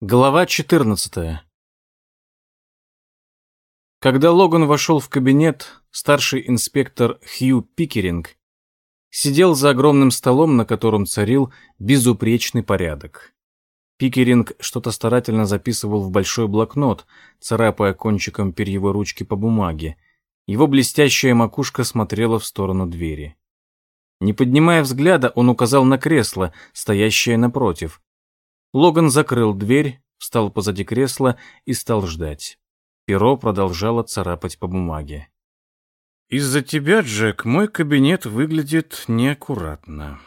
Глава 14. Когда Логан вошел в кабинет, старший инспектор Хью Пикеринг сидел за огромным столом, на котором царил безупречный порядок. Пикеринг что-то старательно записывал в большой блокнот, царапая кончиком перьевой ручки по бумаге. Его блестящая макушка смотрела в сторону двери. Не поднимая взгляда, он указал на кресло, стоящее напротив. Логан закрыл дверь, встал позади кресла и стал ждать. Перо продолжало царапать по бумаге. «Из-за тебя, Джек, мой кабинет выглядит неаккуратно».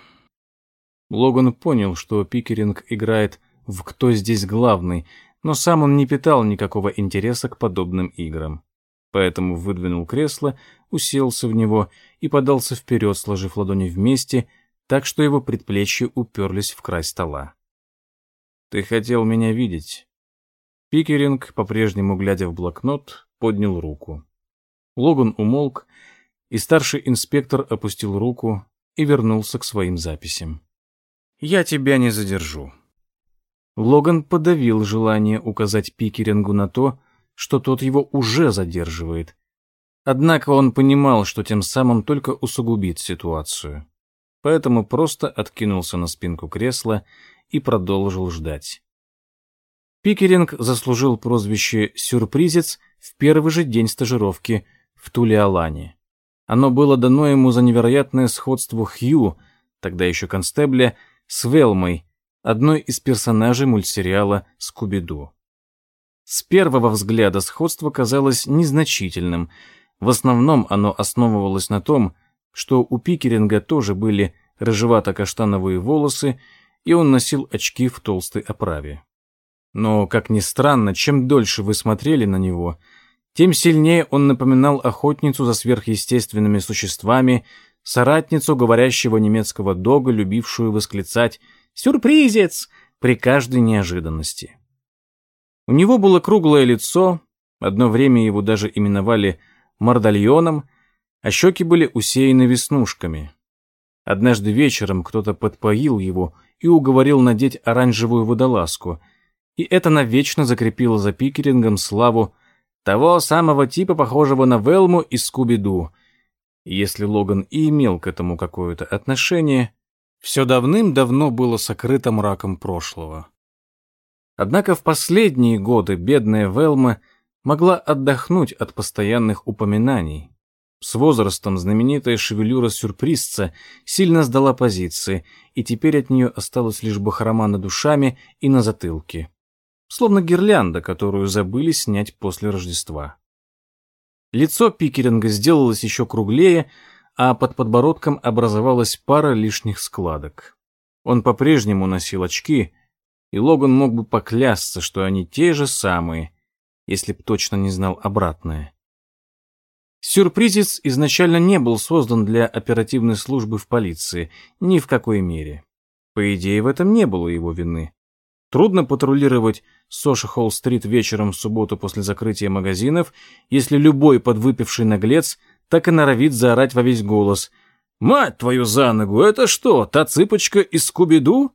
Логан понял, что Пикеринг играет в «Кто здесь главный», но сам он не питал никакого интереса к подобным играм. Поэтому выдвинул кресло, уселся в него и подался вперед, сложив ладони вместе, так что его предплечья уперлись в край стола. Ты хотел меня видеть. Пикеринг, по-прежнему глядя в блокнот, поднял руку. Логан умолк, и старший инспектор опустил руку и вернулся к своим записям. «Я тебя не задержу». Логан подавил желание указать Пикерингу на то, что тот его уже задерживает. Однако он понимал, что тем самым только усугубит ситуацию. Поэтому просто откинулся на спинку кресла и продолжил ждать. Пикеринг заслужил прозвище «сюрпризец» в первый же день стажировки в Тулиалане. Оно было дано ему за невероятное сходство Хью, тогда еще констебля, с Велмой, одной из персонажей мультсериала «Скуби-Ду». С первого взгляда сходство казалось незначительным. В основном оно основывалось на том, что у Пикеринга тоже были рыжевато-каштановые волосы и он носил очки в толстой оправе. Но, как ни странно, чем дольше вы смотрели на него, тем сильнее он напоминал охотницу за сверхъестественными существами, соратницу говорящего немецкого дога, любившую восклицать «Сюрпризец!» при каждой неожиданности. У него было круглое лицо, одно время его даже именовали мордальоном, а щеки были усеяны веснушками. Однажды вечером кто-то подпоил его и уговорил надеть оранжевую водолазку, и это навечно закрепило за Пикерингом славу того самого типа, похожего на Велму из Скуби-Ду. Если Логан и имел к этому какое-то отношение, все давным-давно было сокрыто мраком прошлого. Однако в последние годы бедная Велма могла отдохнуть от постоянных упоминаний, с возрастом знаменитая шевелюра сюрпризца сильно сдала позиции, и теперь от нее осталась лишь бахрома над душами и на затылке. Словно гирлянда, которую забыли снять после Рождества. Лицо Пикеринга сделалось еще круглее, а под подбородком образовалась пара лишних складок. Он по-прежнему носил очки, и Логан мог бы поклясться, что они те же самые, если б точно не знал обратное. Сюрпризец изначально не был создан для оперативной службы в полиции, ни в какой мере. По идее, в этом не было его вины. Трудно патрулировать Соши-Холл-стрит вечером в субботу после закрытия магазинов, если любой подвыпивший наглец так и норовит заорать во весь голос. «Мать твою за ногу! Это что, та цыпочка из Скуби-Ду?»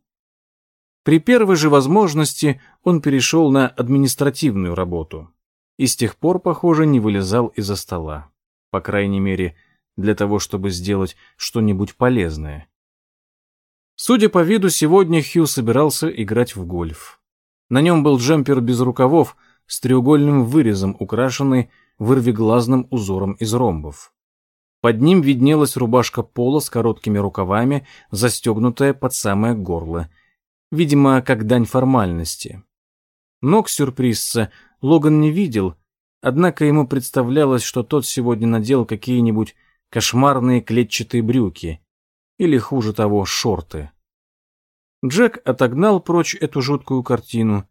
При первой же возможности он перешел на административную работу и с тех пор, похоже, не вылезал из-за стола по крайней мере, для того, чтобы сделать что-нибудь полезное. Судя по виду, сегодня Хью собирался играть в гольф. На нем был джемпер без рукавов с треугольным вырезом, украшенный вырвиглазным узором из ромбов. Под ним виднелась рубашка пола с короткими рукавами, застегнутая под самое горло. Видимо, как дань формальности. Ног сюрпризца Логан не видел, Однако ему представлялось, что тот сегодня надел какие-нибудь кошмарные клетчатые брюки или, хуже того, шорты. Джек отогнал прочь эту жуткую картину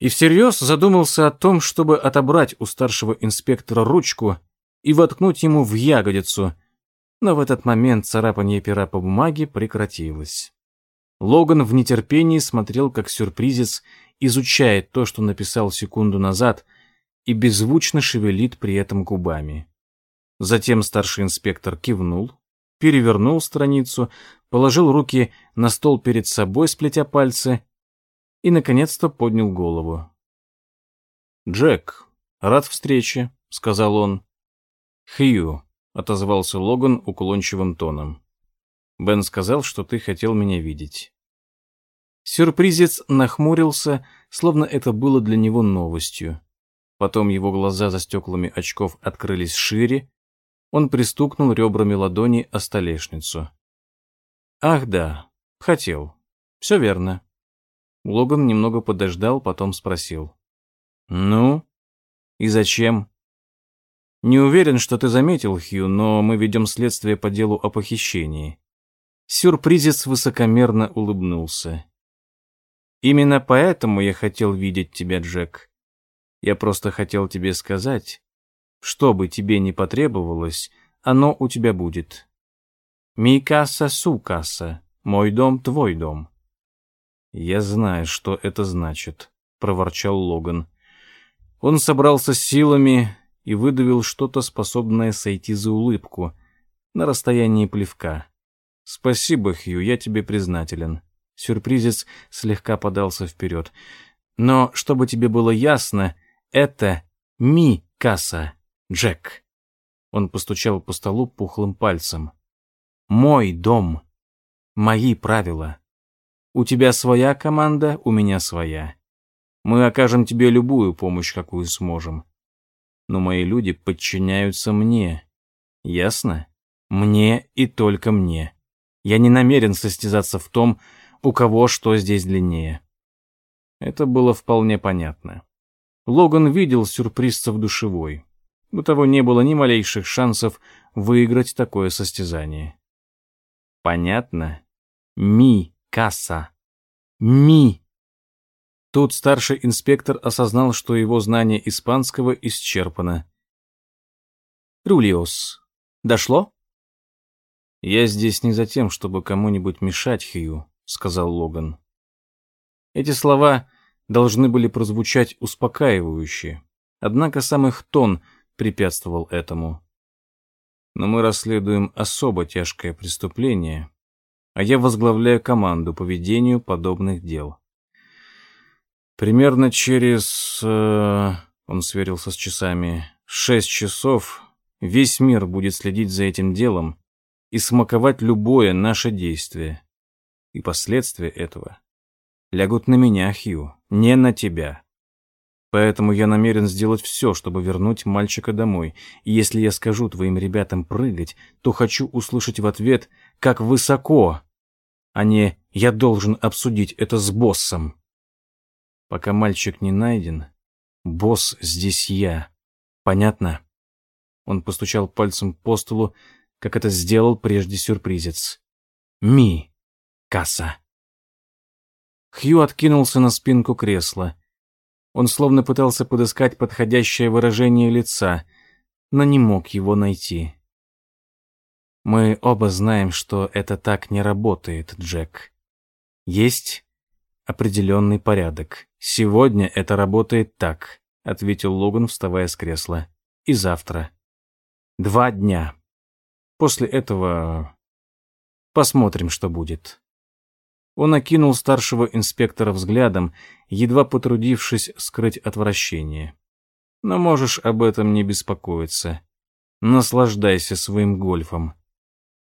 и всерьез задумался о том, чтобы отобрать у старшего инспектора ручку и воткнуть ему в ягодицу, но в этот момент царапанье пера по бумаге прекратилось. Логан в нетерпении смотрел, как сюрпризец изучает то, что написал секунду назад, и беззвучно шевелит при этом губами. Затем старший инспектор кивнул, перевернул страницу, положил руки на стол перед собой, сплетя пальцы, и, наконец-то, поднял голову. «Джек, рад встрече», — сказал он. «Хью», — отозвался Логан уклончивым тоном. «Бен сказал, что ты хотел меня видеть». Сюрпризец нахмурился, словно это было для него новостью. Потом его глаза за стеклами очков открылись шире, он пристукнул ребрами ладони о столешницу. «Ах да, хотел. Все верно». Логан немного подождал, потом спросил. «Ну? И зачем?» «Не уверен, что ты заметил, Хью, но мы ведем следствие по делу о похищении». Сюрпризец высокомерно улыбнулся. «Именно поэтому я хотел видеть тебя, Джек. Я просто хотел тебе сказать, что бы тебе ни потребовалось, оно у тебя будет. Ми касса су касса, мой дом твой дом. Я знаю, что это значит, проворчал Логан. Он собрался с силами и выдавил что-то способное сойти за улыбку на расстоянии плевка. Спасибо, Хью, я тебе признателен. Сюрпризец слегка подался вперед. Но чтобы тебе было ясно, это ми касса, Джек. Он постучал по столу пухлым пальцем. Мой дом. Мои правила. У тебя своя команда, у меня своя. Мы окажем тебе любую помощь, какую сможем. Но мои люди подчиняются мне. Ясно? Мне и только мне. Я не намерен состязаться в том, у кого что здесь длиннее. Это было вполне понятно. Логан видел сюрпризца в душевой. У того не было ни малейших шансов выиграть такое состязание. Понятно? Ми, касса. Ми. Тут старший инспектор осознал, что его знание испанского исчерпано. Рулиос. Дошло? Я здесь не за тем, чтобы кому-нибудь мешать, Хью, сказал Логан. Эти слова должны были прозвучать успокаивающе. Однако сам их тон препятствовал этому. Но мы расследуем особо тяжкое преступление, а я возглавляю команду по ведению подобных дел. Примерно через... Э, он сверился с часами. Шесть часов весь мир будет следить за этим делом и смаковать любое наше действие. И последствия этого лягут на меня, Хью, не на тебя. Поэтому я намерен сделать все, чтобы вернуть мальчика домой. И если я скажу твоим ребятам прыгать, то хочу услышать в ответ, как высоко, а не «я должен обсудить это с боссом». Пока мальчик не найден, босс здесь я. Понятно? Он постучал пальцем по столу, как это сделал прежде сюрпризец. Ми, касса. Хью откинулся на спинку кресла. Он словно пытался подыскать подходящее выражение лица, но не мог его найти. «Мы оба знаем, что это так не работает, Джек. Есть определенный порядок. Сегодня это работает так», — ответил Логан, вставая с кресла. «И завтра. Два дня. После этого посмотрим, что будет». Он окинул старшего инспектора взглядом, едва потрудившись скрыть отвращение. «Но можешь об этом не беспокоиться. Наслаждайся своим гольфом».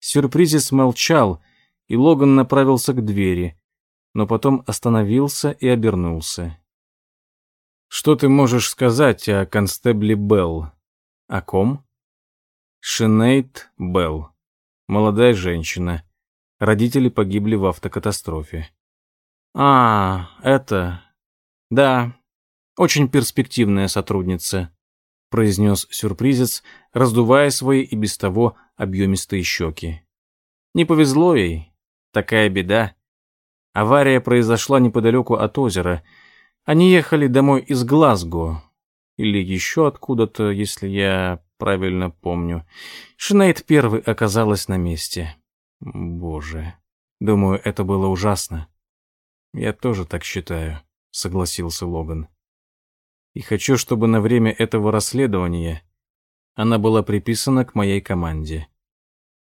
Сюрпризец молчал, и Логан направился к двери, но потом остановился и обернулся. «Что ты можешь сказать о констебле Белл?» «О ком?» «Шинейд Белл. Молодая женщина. Родители погибли в автокатастрофе. А, это... Да, очень перспективная сотрудница, произнес сюрпризец, раздувая свои и без того объемистые щеки. Не повезло ей. Такая беда. Авария произошла неподалеку от озера. Они ехали домой из Глазго. Или еще откуда-то, если я правильно помню. Шинейд первой оказалась на месте. Боже. Думаю, это было ужасно. Я тоже так считаю, согласился Логан. И хочу, чтобы на время этого расследования она была приписана к моей команде.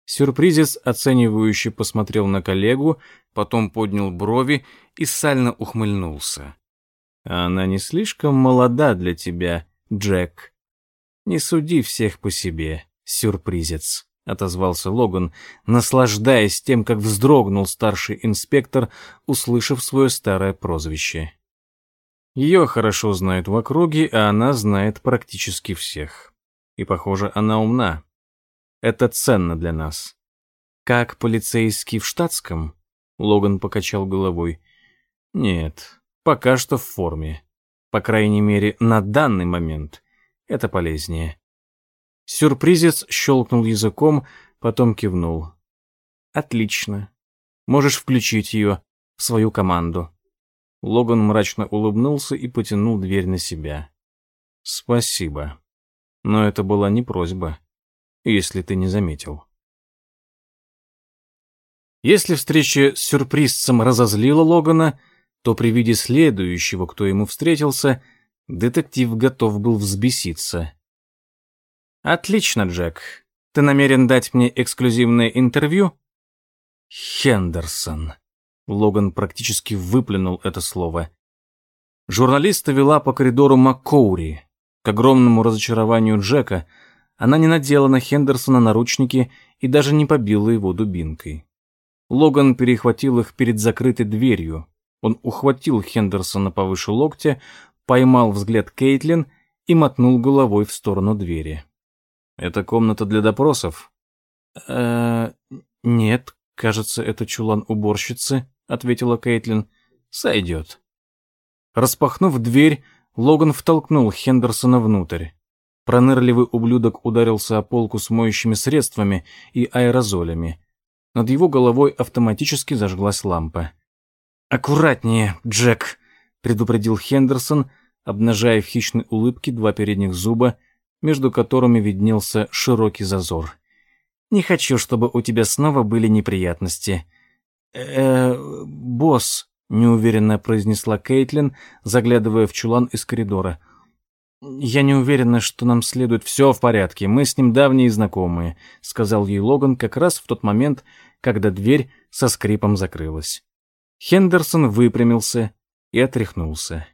Сюрпризец оценивающе посмотрел на коллегу, потом поднял брови и сально ухмыльнулся. «Она не слишком молода для тебя, Джек. Не суди всех по себе, сюрпризец», — отозвался Логан, наслаждаясь тем, как вздрогнул старший инспектор, услышав свое старое прозвище. Ее хорошо знают в округе, а она знает практически всех. И, похоже, она умна. Это ценно для нас. Как полицейский в штатском? Логан покачал головой. Нет, пока что в форме. По крайней мере, на данный момент это полезнее. Сюрпризец щелкнул языком, потом кивнул. Отлично. Можешь включить ее в свою команду. Логан мрачно улыбнулся и потянул дверь на себя. Спасибо. Но это была не просьба если ты не заметил. Если встреча с сюрпризцем разозлила Логана, то при виде следующего, кто ему встретился, детектив готов был взбеситься. «Отлично, Джек. Ты намерен дать мне эксклюзивное интервью?» «Хендерсон». Логан практически выплюнул это слово. Журналиста вела по коридору МакКоури. К огромному разочарованию Джека — она не надела на Хендерсона наручники и даже не побила его дубинкой. Логан перехватил их перед закрытой дверью. Он ухватил Хендерсона повыше локтя, поймал взгляд Кейтлин и мотнул головой в сторону двери. «Это комната для допросов?» «Э-э... Нет, кажется, это чулан уборщицы», — ответила Кейтлин. «Сойдет». Распахнув дверь, Логан втолкнул Хендерсона внутрь. Пронырливый ублюдок ударился о полку с моющими средствами и аэрозолями. Над его головой автоматически зажглась лампа. «Аккуратнее, Джек!» — предупредил Хендерсон, обнажая в хищной улыбке два передних зуба, между которыми виднелся широкий зазор. «Не хочу, чтобы у тебя снова были неприятности». «Э, -э босс», — неуверенно произнесла Кейтлин, заглядывая в чулан из коридора. «Я не уверена, что нам следует все в порядке. Мы с ним давние знакомые», — сказал ей Логан как раз в тот момент, когда дверь со скрипом закрылась. Хендерсон выпрямился и отряхнулся.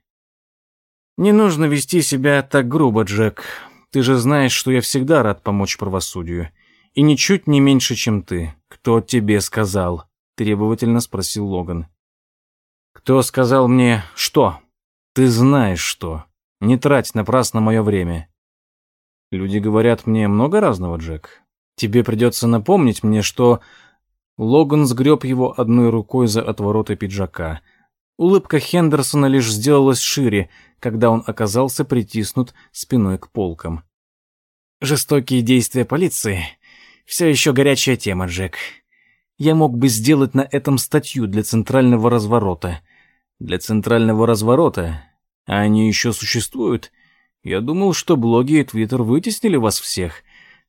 «Не нужно вести себя так грубо, Джек. Ты же знаешь, что я всегда рад помочь правосудию. И ничуть не меньше, чем ты. Кто тебе сказал?» — требовательно спросил Логан. «Кто сказал мне что? Ты знаешь что. Не трать напрасно мое время. Люди говорят мне много разного, Джек. Тебе придется напомнить мне, что... Логан сгреб его одной рукой за отвороты пиджака. Улыбка Хендерсона лишь сделалась шире, когда он оказался притиснут спиной к полкам. «Жестокие действия полиции — все еще горячая тема, Джек. Я мог бы сделать на этом статью для центрального разворота. Для центрального разворота а они еще существуют? Я думал, что блоги и Твиттер вытеснили вас всех.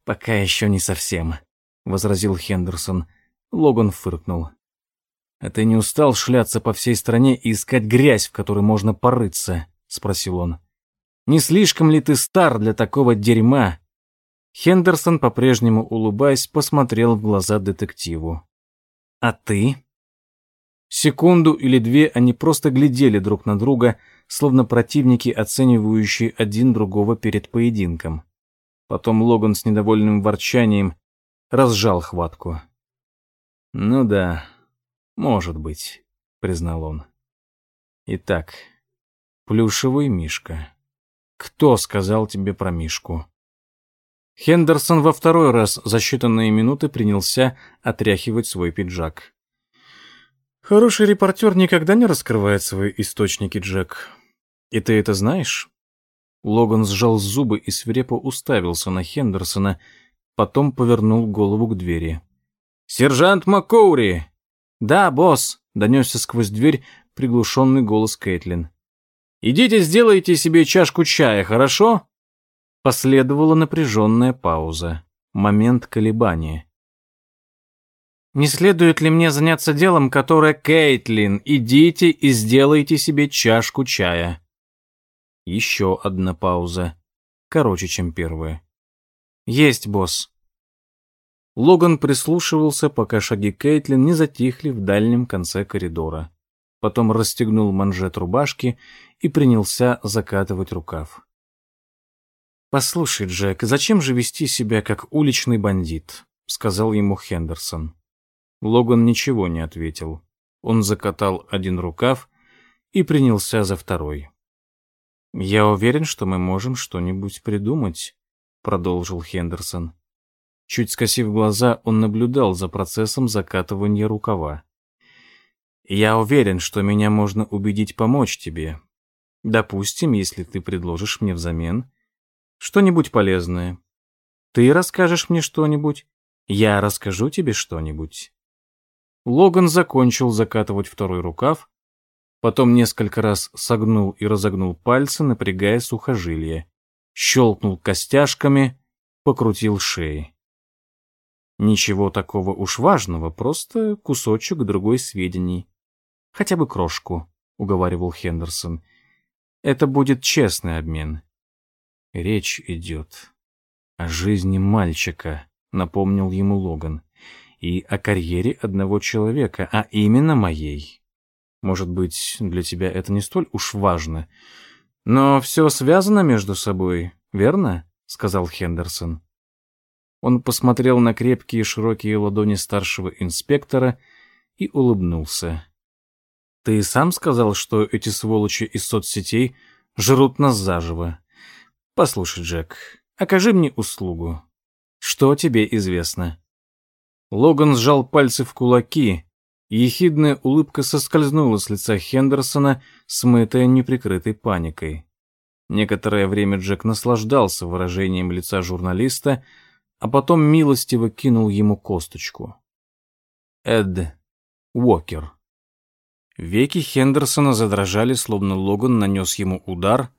Пока еще не совсем, — возразил Хендерсон. Логан фыркнул. «А ты не устал шляться по всей стране и искать грязь, в которой можно порыться?» — спросил он. «Не слишком ли ты стар для такого дерьма?» Хендерсон, по-прежнему улыбаясь, посмотрел в глаза детективу. «А ты?» Секунду или две они просто глядели друг на друга, словно противники, оценивающие один другого перед поединком. Потом Логан с недовольным ворчанием разжал хватку. «Ну да, может быть», — признал он. «Итак, плюшевый Мишка. Кто сказал тебе про Мишку?» Хендерсон во второй раз за считанные минуты принялся отряхивать свой пиджак. Хороший репортер никогда не раскрывает свои источники, Джек. И ты это знаешь? Логан сжал зубы и свирепо уставился на Хендерсона, потом повернул голову к двери. «Сержант Маккоури!» «Да, босс!» — донесся сквозь дверь приглушенный голос Кэтлин. «Идите, сделайте себе чашку чая, хорошо?» Последовала напряженная пауза. Момент колебания. Не следует ли мне заняться делом, которое Кейтлин? Идите и сделайте себе чашку чая. Еще одна пауза. Короче, чем первая. Есть, босс. Логан прислушивался, пока шаги Кейтлин не затихли в дальнем конце коридора. Потом расстегнул манжет рубашки и принялся закатывать рукав. «Послушай, Джек, зачем же вести себя как уличный бандит?» — сказал ему Хендерсон. Логан ничего не ответил. Он закатал один рукав и принялся за второй. «Я уверен, что мы можем что-нибудь придумать», — продолжил Хендерсон. Чуть скосив глаза, он наблюдал за процессом закатывания рукава. «Я уверен, что меня можно убедить помочь тебе. Допустим, если ты предложишь мне взамен что-нибудь полезное. Ты расскажешь мне что-нибудь, я расскажу тебе что-нибудь». Логан закончил закатывать второй рукав, потом несколько раз согнул и разогнул пальцы, напрягая сухожилие, щелкнул костяшками, покрутил шеи. Ничего такого уж важного, просто кусочек другой сведений. Хотя бы крошку, уговаривал Хендерсон. Это будет честный обмен. Речь идет о жизни мальчика, напомнил ему Логан, и о карьере одного человека, а именно моей. Может быть, для тебя это не столь уж важно, но все связано между собой, верно? сказал Хендерсон. Он посмотрел на крепкие широкие ладони старшего инспектора и улыбнулся. «Ты сам сказал, что эти сволочи из соцсетей жрут нас заживо. Послушай, Джек, окажи мне услугу. Что тебе известно?» Логан сжал пальцы в кулаки, и ехидная улыбка соскользнула с лица Хендерсона, смытая неприкрытой паникой. Некоторое время Джек наслаждался выражением лица журналиста, а потом милостиво кинул ему косточку. Эд Уокер. Веки Хендерсона задрожали, словно Логан нанес ему удар,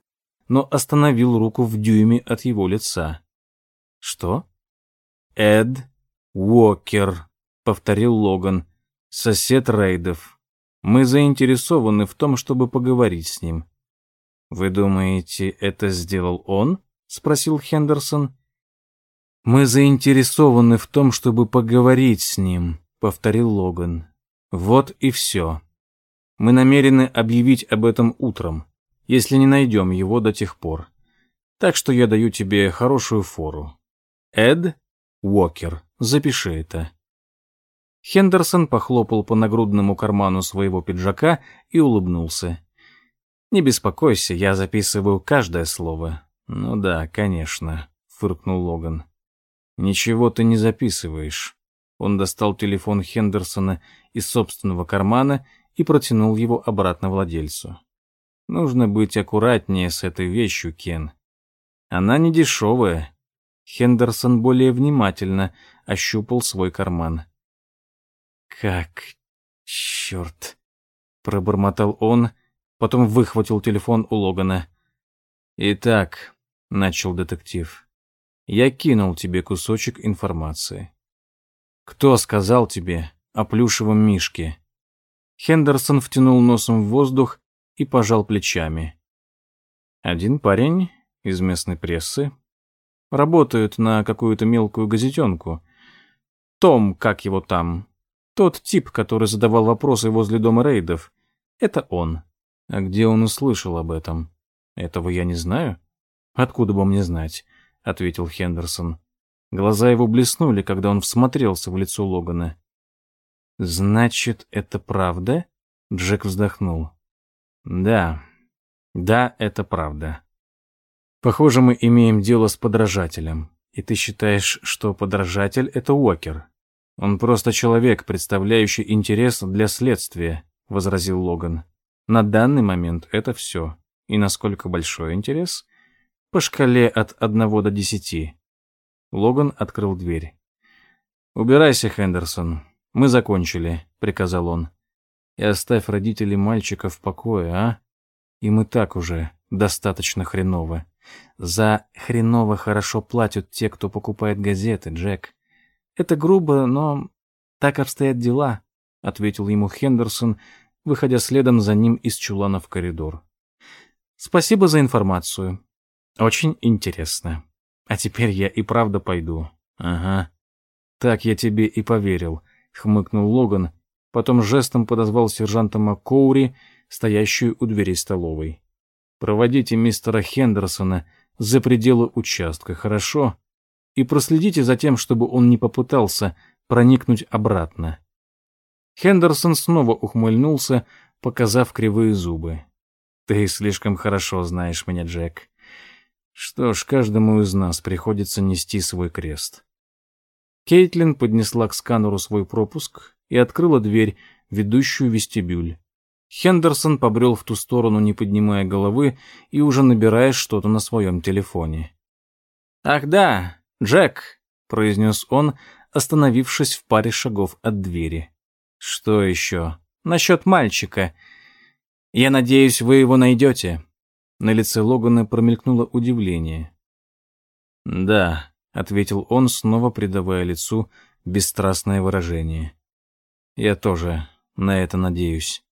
но остановил руку в дюйме от его лица. «Что?» «Эд Уокер», — повторил Логан, — «сосед Рейдов. Мы заинтересованы в том, чтобы поговорить с ним». «Вы думаете, это сделал он?» — спросил Хендерсон. «Мы заинтересованы в том, чтобы поговорить с ним», — повторил Логан. «Вот и все. Мы намерены объявить об этом утром, если не найдем его до тех пор. Так что я даю тебе хорошую фору. Эд Уокер, запиши это». Хендерсон похлопал по нагрудному карману своего пиджака и улыбнулся. «Не беспокойся, я записываю каждое слово». «Ну да, конечно», — фыркнул Логан. «Ничего ты не записываешь». Он достал телефон Хендерсона из собственного кармана и протянул его обратно владельцу. «Нужно быть аккуратнее с этой вещью, Кен. Она не дешевая». Хендерсон более внимательно ощупал свой карман. «Как... черт...» — пробормотал он, потом выхватил телефон у Логана. «Итак», — начал детектив, — я кинул тебе кусочек информации. Кто сказал тебе о плюшевом мишке? Хендерсон втянул носом в воздух и пожал плечами. Один парень из местной прессы работает на какую-то мелкую газетенку. Том, как его там, тот тип, который задавал вопросы возле дома рейдов, это он. А где он услышал об этом? Этого я не знаю. Откуда бы мне знать? Ответил Хендерсон. Глаза его блеснули, когда он всмотрелся в лицо Логана. Значит, это правда? Джек вздохнул. Да. Да, это правда. Похоже, мы имеем дело с подражателем. И ты считаешь, что подражатель это Уокер? Он просто человек, представляющий интерес для следствия, возразил Логан. На данный момент это все. И насколько большой интерес? По шкале от одного до десяти. Логан открыл дверь. «Убирайся, Хендерсон. Мы закончили», — приказал он. «И оставь родителей мальчика в покое, а? И так уже достаточно хреново. За хреново хорошо платят те, кто покупает газеты, Джек. Это грубо, но так обстоят дела», — ответил ему Хендерсон, выходя следом за ним из чулана в коридор. «Спасибо за информацию. Очень интересно. А теперь я и правда пойду. Ага. Так я тебе и поверил, хмыкнул Логан, потом жестом подозвал сержанта Маккоури, стоящую у двери столовой. Проводите мистера Хендерсона за пределы участка, хорошо? И проследите за тем, чтобы он не попытался проникнуть обратно. Хендерсон снова ухмыльнулся, показав кривые зубы. «Ты слишком хорошо знаешь меня, Джек. Что ж, каждому из нас приходится нести свой крест». Кейтлин поднесла к сканеру свой пропуск и открыла дверь, ведущую в вестибюль. Хендерсон побрел в ту сторону, не поднимая головы и уже набирая что-то на своем телефоне. «Ах да, Джек», — произнес он, остановившись в паре шагов от двери. «Что еще? Насчет мальчика. Я надеюсь, вы его найдете». На лице Логана промелькнуло удивление. «Да», — ответил он, снова придавая лицу бесстрастное выражение. «Я тоже на это надеюсь».